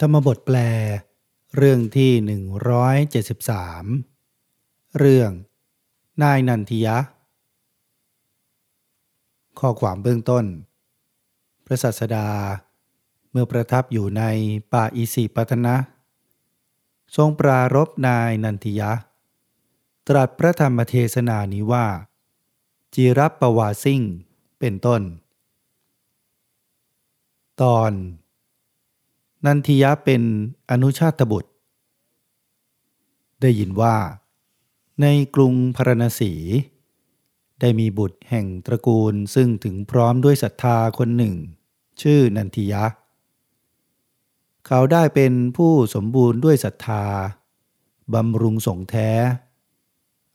ธรรมบทแปล เรื่องที่ 173 เรื่อง นายนันทิยะ ข้อความเบื้องต้น พระสัสดา เมื่อประทับอยู่ในป่าอิสิปตนะ ทรงปรารบนายนันทิยะ ตรัสพระธรรมเทศนานี้ว่าจีรับปวาซิ่งเป็นต้น ตอน นันทิยะเป็นอนุชาตบุตร ได้ยินว่า ในกรุงพารณสี ได้มีบุตรแห่งตระกูลซึ่งถึงพร้อมด้วยศรัทธาคนหนึ่ง ชื่อนันทิยะ เขาได้เป็นผู้สมบูรณ์ด้วยศรัทธาบำรุงสงแท้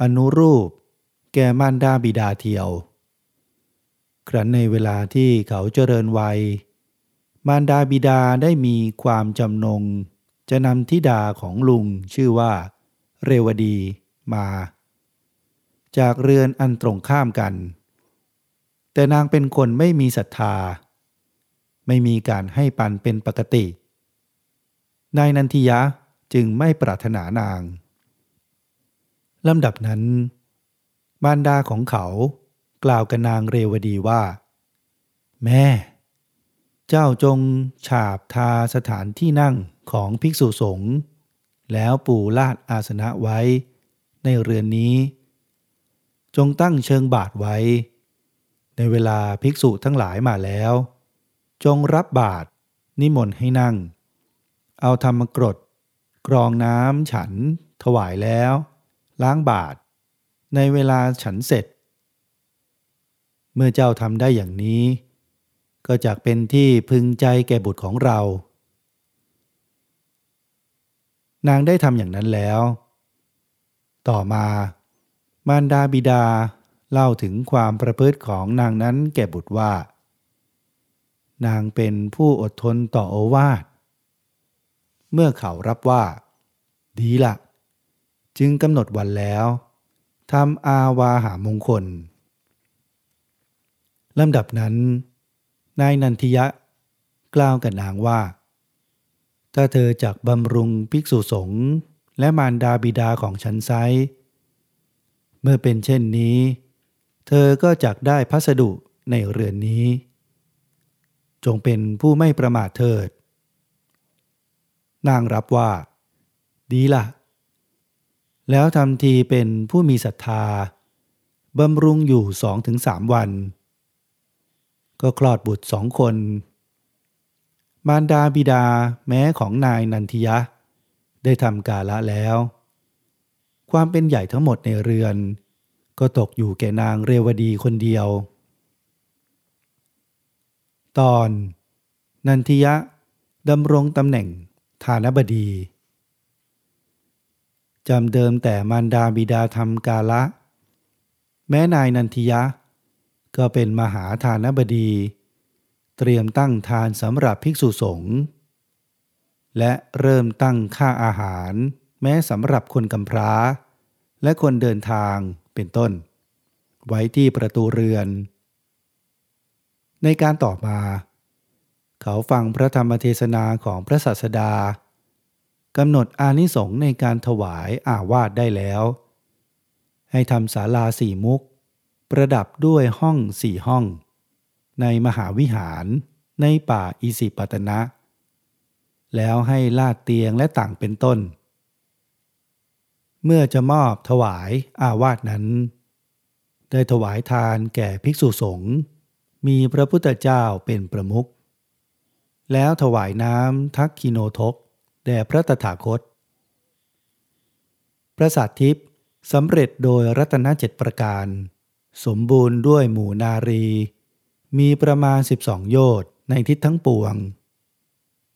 อนุรูป แก่มารดาบิดาเทียว ครั้นในเวลาที่เขาเจริญวัย มารดาบิดาได้มีความจำนง จะนำธิดาของลุงชื่อว่า เรวดีมา จากเรือนอันตรงข้ามกัน แต่นางเป็นคนไม่มีศรัทธา ไม่มีการให้ปันเป็นปกติ นายนันทิยะจึงไม่ปรารถนานางลำดับนั้น มารดาของเขากล่าวกับนางเรวดีว่า แม่ เจ้าจงฉาบทาสถานที่นั่งของภิกษุสงฆ์แล้วปูลาดอาสนะไว้ ในเรือนนี้ จงตั้งเชิงบาทไว้ ในเวลาภิกษุทั้งหลายมาแล้ว จงรับบาทนิมนต์ให้นั่ง เอาธรรมกรดกรองน้ำฉันถวายแล้ว ล้างบาท ในเวลาฉันเสร็จ เมื่อเจ้าทำได้อย่างนี้ ก็จะเป็นที่พึงใจแก่บุตรของเรา นางได้ทำอย่างนั้นแล้ว ต่อมา มารดาบิดาเล่าถึงความประพฤติของนางนั้นแก่บุตรว่า นางเป็นผู้อดทนต่อโอวาท เมื่อเขารับว่า ดีละจึงกำหนดวันแล้วทำอาวาหามงคลลำดับนั้น นายนันทิยะ กล่าวกับนางว่า ถ้าเธอจักบำรุงภิกษุสงฆ์และมารดาบิดาของฉันไซเมื่อเป็นเช่นนี้ เธอก็จักได้พัสดุในเรือนนี้ จงเป็นผู้ไม่ประมาทเถิด นางรับว่า ดีละ่ะ แล้วทำทีเป็นผู้มีศรัทธาบำรุงอยู่สองถึงสามวัน ก็คลอดบุตรสองคน มารดาบิดาแม้ของนายนันทิยะ ได้ทำกาละแล้ว ความเป็นใหญ่ทั้งหมดในเรือน ก็ตกอยู่แก่นางเรวดีคนเดียว ตอน นันทิยะดำรงตำแหน่งฐานบดีจำเดิมแต่มารดาบิดาทำกาละ แม้นายนันทิยะ ก็เป็นมหาทานบดี เตรียมตั้งทานสำหรับภิกษุสงฆ์และเริ่มตั้งค่าอาหาร แม้สำหรับคนกำพร้า และคนเดินทางเป็นต้น ไว้ที่ประตูเรือน ในการต่อมา เขาฟังพระธรรมเทศนาของพระสัสดากำหนดอานิสงส์ในการถวายอาวาสได้แล้ว ให้ทำศาลาสี่มุก ประดับด้วยห้องสี่ห้อง ในมหาวิหารในป่าอิสิปตนะ แล้วให้ลาดเตียงและต่างเป็นต้น เมื่อจะมอบถวายอาวาสนั้น ได้ถวายทานแก่ภิกษุสงฆ์มีพระพุทธเจ้าเป็นประมุขแล้วถวายน้ำทักคิโนทก แด่พระตถาคต พระสัตทิพย์สำเร็จโดยรัตนเจ็ดประการ สมบูรณ์ด้วยหมู่นารี มีประมาณ 12 โยชน์ในทิศทั้งปวง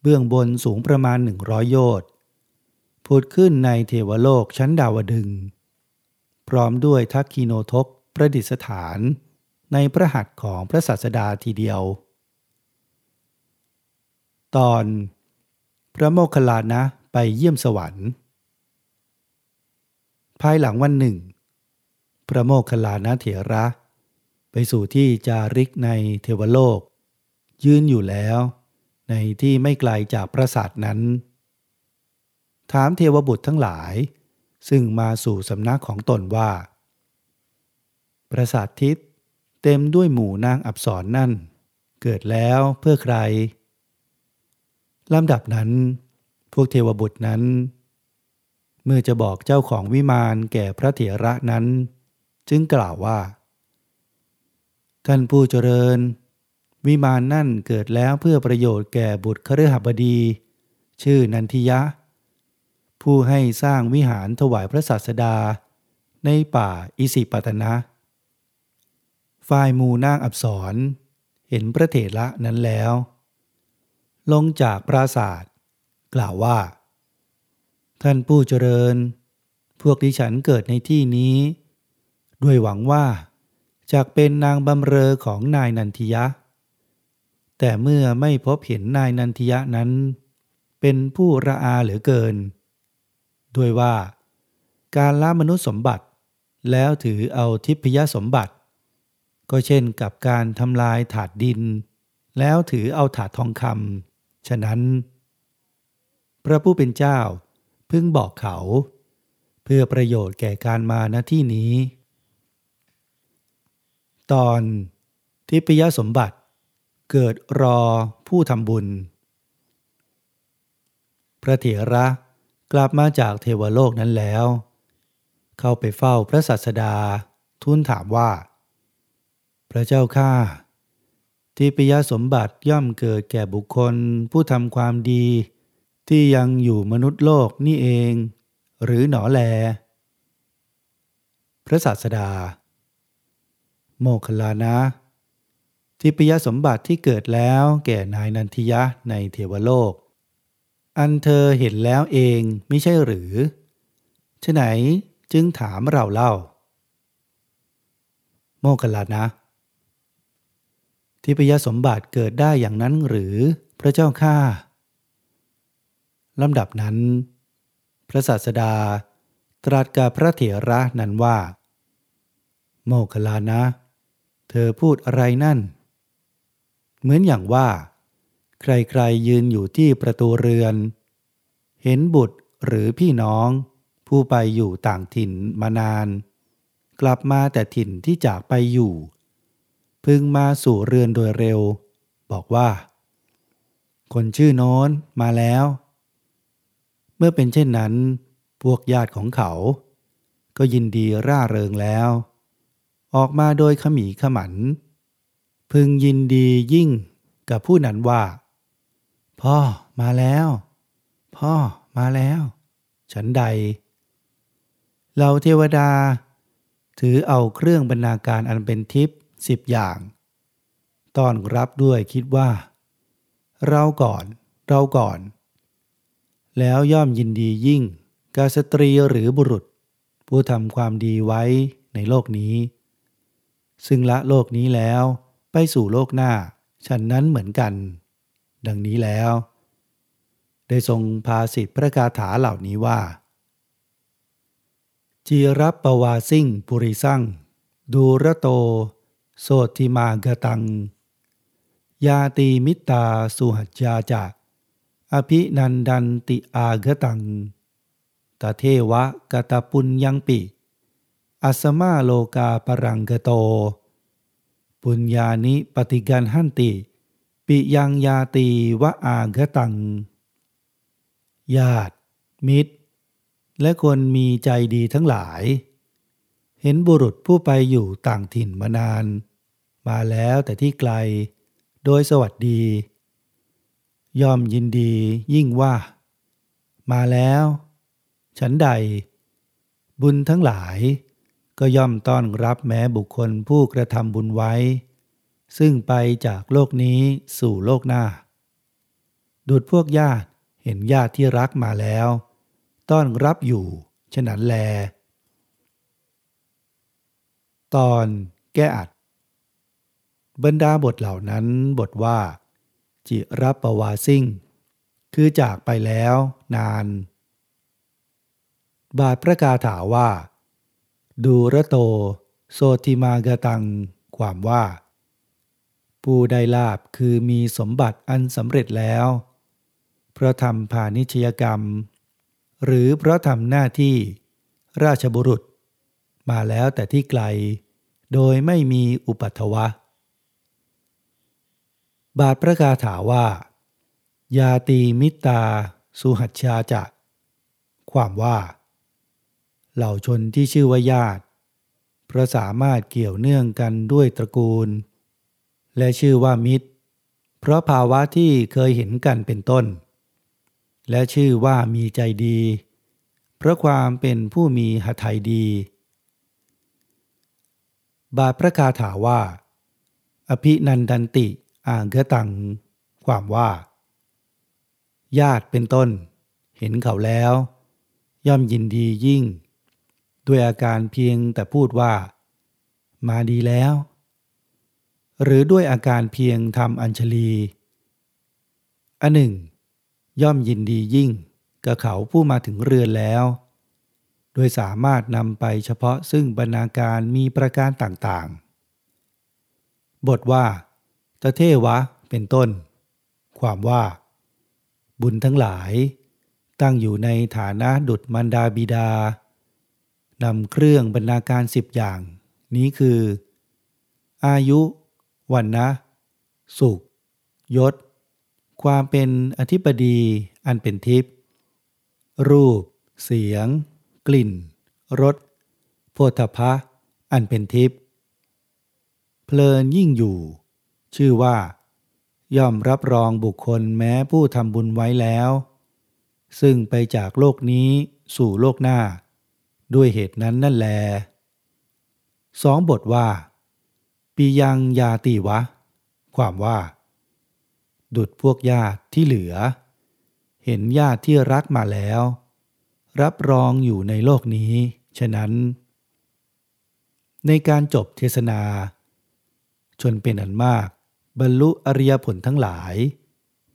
เบื้องบนสูงประมาณ 100 โยชน์ผุดขึ้นในเทวโลกชั้นดาวดึง พร้อมด้วยทักคีโนทกประดิษฐานในพระหัตถ์ของพระศาสดาทีเดียว ตอน พระโมคคัลลานะไปเยี่ยมสวรรค์ ภายหลังวันหนึ่ง พระโมคคัลลานะเถระ ไปสู่ที่จาริกในเทวโลก ยืนอยู่แล้ว ในที่ไม่ไกลจากปราสาทนั้น ถามเทวบุตรทั้งหลาย ซึ่งมาสู่สำนักของตนว่า ปราสาททิพย์เต็มด้วยหมู่นางอับสรนั่น เกิดแล้วเพื่อใครลำดับนั้น พวกเทวบุตรนั้น เมื่อจะบอกเจ้าของวิมานแก่พระเถระนั้น จึงกล่าวว่า ท่านผู้เจริญ วิมานนั่นเกิดแล้วเพื่อประโยชน์แก่บุตรคฤหบดี ชื่อนันทิยะ ผู้ให้สร้างวิหารถวายพระศาสดา ในป่าอิสิปตนะฝ่ายมูนางอับสรเห็นพระเถระนั้นแล้ว ลงจากปราศาสตร์กล่าวว่า ท่านผู้เจริญ พวกดิฉันเกิดในที่นี้ ด้วยหวังว่าจากเป็นนางบำเรอของนายนันทิยะ แต่เมื่อไม่พบเห็นนายนันทิยะนั้น เป็นผู้ระอาเหลือเกิน ด้วยว่า การละมนุษย์สมบัติ แล้วถือเอาทิพยสมบัติ ก็เช่นกับการทำลายถาดดิน แล้วถือเอาถาดทองคำฉะนั้น พระผู้เป็นเจ้า พึ่งบอกเขา เพื่อประโยชน์แก่การมาณที่นี้ ตอนทิพยสมบัติ เกิดรอผู้ทำบุญ พระเถระกลับมาจากเทวโลกนั้นแล้ว เข้าไปเฝ้าพระสัสดาทูลถามว่า พระเจ้าข้าทิพยสมบัติย่อมเกิดแก่บุคคลผู้ทำความดี ที่ยังอยู่มนุษย์โลกนี่เอง หรือหนอแล พระศาสดา โมคลานะ ทิพยสมบัติที่เกิดแล้วแก่นายนันทิยะในเทวโลก อันเธอเห็นแล้วเองไม่ใช่หรือฉไหนจึงถามเราเล่า โมคลานะ ทิพยสมบัติเกิดได้อย่างนั้นหรือพระเจ้าข้าลำดับนั้น พระศาสดาตรัสกับพระเถระนั้นว่า โมคลานะ เธอพูดอะไรนั่น เหมือนอย่างว่า ใครๆยืนอยู่ที่ประตูเรือน เห็นบุตรหรือพี่น้อง ผู้ไปอยู่ต่างถิ่นมานาน กลับมาแต่ถิ่นที่จากไปอยู่ พึงมาสู่เรือนโดยเร็ว บอกว่า คนชื่อโน้นมาแล้ว เมื่อเป็นเช่นนั้น พวกญาติของเขา ก็ยินดีร่าเริงแล้ว ออกมาโดยขมีขมัน พึงยินดียิ่งกับผู้นั้นว่า พ่อมาแล้ว พ่อมาแล้ว ฉันใด เราเทวดา ถือเอาเครื่องบรรณาการอันเป็นทิพย์สิบอย่างต้อนรับด้วยคิดว่า เราก่อน เราก่อน แล้วย่อมยินดียิ่งกาสตรีหรือบุรุษ ผู้ทำความดีไว้ในโลกนี้ ซึ่งละโลกนี้แล้ว ไปสู่โลกหน้า ฉันนั้นเหมือนกัน ดังนี้แล้ว ได้ทรงพาสิทธิพระคาถาเหล่านี้ว่า จีรับปวาซิ่งปุริสั่งดูระโต โสติมากตัง ยาตีมิตาสุหัจจาจะอภินันดันติอากตังตเทวะกตปุญยังปิ อัสมาโลกาปรังกโต ปุญญานิปฏิกันหันติ ปิยังยาตีวะอากตัง ญาติ มิตร และคนมีใจดีทั้งหลาย เห็นบุรุษผู้ไปอยู่ต่างถิ่นมานาน มาแล้วแต่ที่ไกล โดยสวัสดี ย่อมยินดียิ่งว่า มาแล้ว ฉันใด บุญทั้งหลาย ก็ย่อมต้อนรับแม้บุคคลผู้กระทำบุญไว้ ซึ่งไปจากโลกนี้สู่โลกหน้าดุดพวกญาติเห็นญาติที่รักมาแล้ว ต้อนรับอยู่ ฉะนั้นแล ตอนแก้อัด บรรดาบทเหล่านั้นบทว่า จิรับประวาซิ่งคือจากไปแล้ว นาน บาทพระกาถาว่า ดูระโตโซติมากตัง ความว่า ผู้ได้ลาบคือมีสมบัติอันสำเร็จแล้ว เพราะทำผานิชยกรรม หรือเพราะทำหน้าที่ราชบุรุษ มาแล้วแต่ที่ไกล โดยไม่มีอุปัตวะ บาทประกาถาว่า ยาตีมิตา สุหัชชาจะ ความว่า เหล่าชนที่ชื่อว่าญาติ เพราะสามารถเกี่ยวเนื่องกันด้วยตระกูล และชื่อว่ามิตร เพราะภาวะที่เคยเห็นกันเป็นต้น และชื่อว่ามีใจดี เพราะความเป็นผู้มีหทัยดี บาทประกาถาว่า อภินันดันติอ่างกตัง ความว่า ญาติเป็นต้น เห็นเขาแล้ว ย่อมยินดียิ่ง ด้วยอาการเพียงแต่พูดว่า มาดีแล้ว หรือด้วยอาการเพียงทำอัญชลี อันหนึ่ง ย่อมยินดียิ่งกับเขาผู้มาถึงเรือนแล้ว โดยสามารถนำไปเฉพาะซึ่งบรรณาการมีประการต่างๆ บทว่าตเทวะเป็นต้น ความว่า บุญทั้งหลาย ตั้งอยู่ในฐานะดุจมันดาบิดา นำเครื่องบรรณาการสิบอย่าง นี้คือ อายุ วันนะ สุข ยศ ความเป็นอธิปดีอันเป็นทิพย์รูป เสียง กลิ่นรสโพธพะ อันเป็นทิพย์เพลินยิ่งอยู่ ชื่อว่า ย่อมรับรองบุคคลแม้ผู้ทำบุญไว้แล้ว ซึ่งไปจากโลกนี้สู่โลกหน้า ด้วยเหตุนั้นนั่นแลสองบทว่าปียังยาตีวะ ความว่า ดุดพวกญาติที่เหลือ เห็นญาติที่รักมาแล้ว รับรองอยู่ในโลกนี้ ฉะนั้น ในการจบเทศนา ชนเป็นอันมาก บรรลุอริยผลทั้งหลาย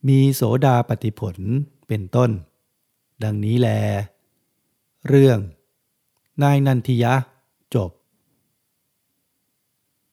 มีโสดาปฏิผลเป็นต้น ดังนี้แล เรื่อง นายนันทิยะ จบ